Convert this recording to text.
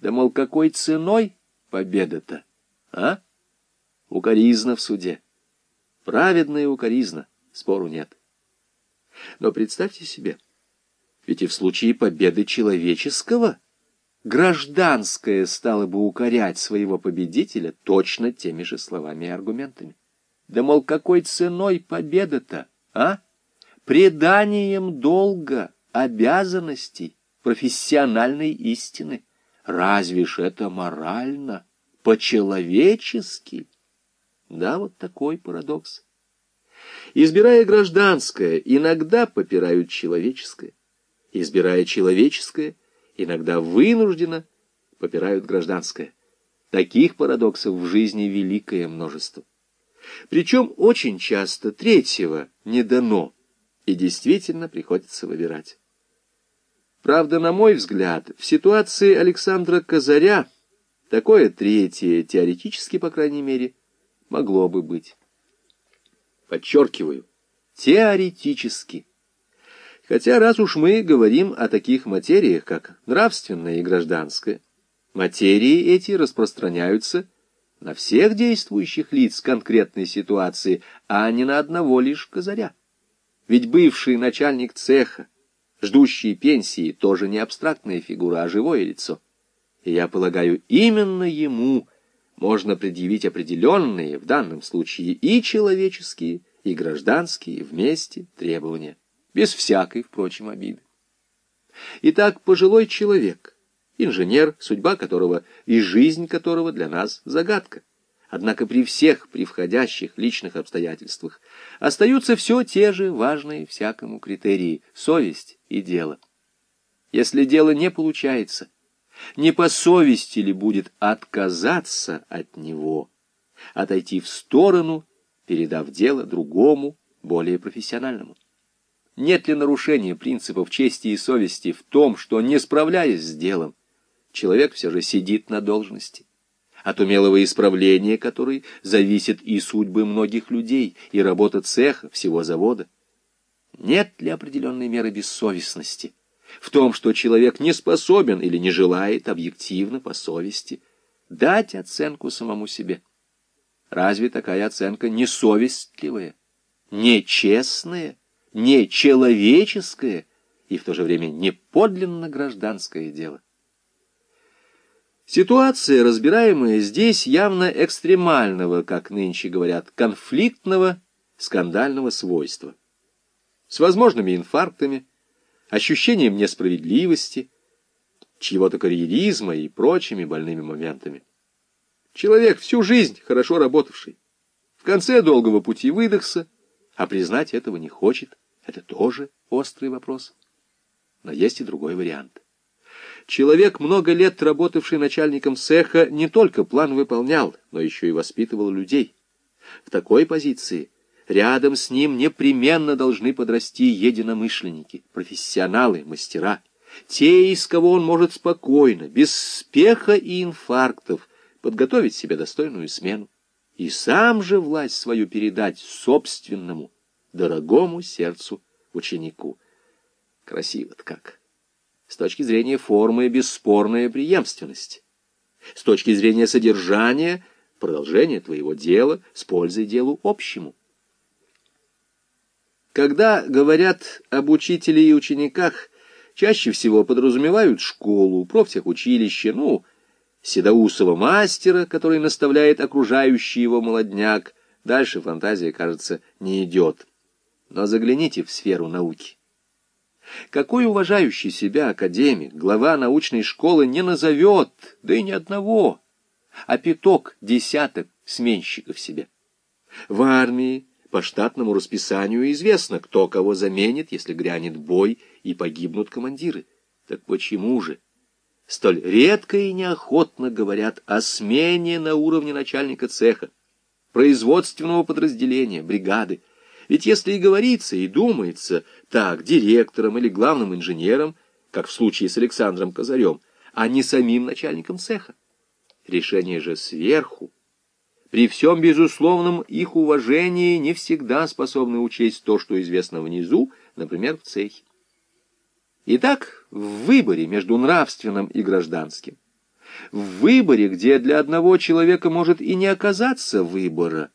Да, мол, какой ценой победа-то, а? Укоризна в суде. Праведная укоризна, спору нет. Но представьте себе, ведь и в случае победы человеческого гражданское стало бы укорять своего победителя точно теми же словами и аргументами. Да, мол, какой ценой победа-то, а? Преданием долга, обязанностей, профессиональной истины. Разве ж это морально, по-человечески? Да, вот такой парадокс. Избирая гражданское, иногда попирают человеческое. Избирая человеческое, иногда вынужденно попирают гражданское. Таких парадоксов в жизни великое множество. Причем очень часто третьего не дано, и действительно приходится выбирать. Правда, на мой взгляд, в ситуации Александра Казаря такое третье, теоретически, по крайней мере, могло бы быть. Подчеркиваю, теоретически. Хотя раз уж мы говорим о таких материях, как нравственная и гражданская, материи эти распространяются на всех действующих лиц конкретной ситуации, а не на одного лишь Казаря. Ведь бывший начальник цеха, ждущий пенсии, тоже не абстрактная фигура, а живое лицо. И я полагаю, именно ему можно предъявить определенные, в данном случае и человеческие, и гражданские вместе требования, без всякой, впрочем, обиды. Итак, пожилой человек, инженер, судьба которого и жизнь которого для нас загадка. Однако при всех превходящих личных обстоятельствах остаются все те же важные всякому критерии — совесть и дело. Если дело не получается, не по совести ли будет отказаться от него, отойти в сторону, передав дело другому, более профессиональному? Нет ли нарушения принципов чести и совести в том, что, не справляясь с делом, человек все же сидит на должности? От умелого исправления которой зависит и судьбы многих людей, и работа цеха, всего завода. Нет ли определенной меры бессовестности в том, что человек не способен или не желает объективно по совести дать оценку самому себе? Разве такая оценка не совестливая, не не человеческая и в то же время не подлинно гражданское дело? Ситуация, разбираемая здесь, явно экстремального, как нынче говорят, конфликтного, скандального свойства. С возможными инфарктами, ощущением несправедливости, чьего-то карьеризма и прочими больными моментами. Человек, всю жизнь хорошо работавший, в конце долгого пути выдохся, а признать этого не хочет. Это тоже острый вопрос. Но есть и другой вариант. Человек, много лет работавший начальником цеха, не только план выполнял, но еще и воспитывал людей. В такой позиции рядом с ним непременно должны подрасти единомышленники, профессионалы, мастера, те, из кого он может спокойно, без спеха и инфарктов, подготовить себе достойную смену и сам же власть свою передать собственному, дорогому сердцу ученику. Красиво-то как! С точки зрения формы бесспорная преемственность. С точки зрения содержания продолжение твоего дела с пользой делу общему. Когда говорят об учителе и учениках, чаще всего подразумевают школу, профтехучилище, ну, седоусого мастера, который наставляет окружающий его молодняк. Дальше фантазия, кажется, не идет. Но загляните в сферу науки. Какой уважающий себя академик, глава научной школы не назовет, да и ни одного, а пяток, десяток сменщиков себе. В армии по штатному расписанию известно, кто кого заменит, если грянет бой и погибнут командиры. Так почему же столь редко и неохотно говорят о смене на уровне начальника цеха, производственного подразделения, бригады, ведь если и говорится, и думается так директором или главным инженером, как в случае с Александром Казарем, а не самим начальником цеха, решение же сверху, при всем безусловном их уважении не всегда способны учесть то, что известно внизу, например, в цехе. Итак, в выборе между нравственным и гражданским В выборе, где для одного человека может и не оказаться выбора,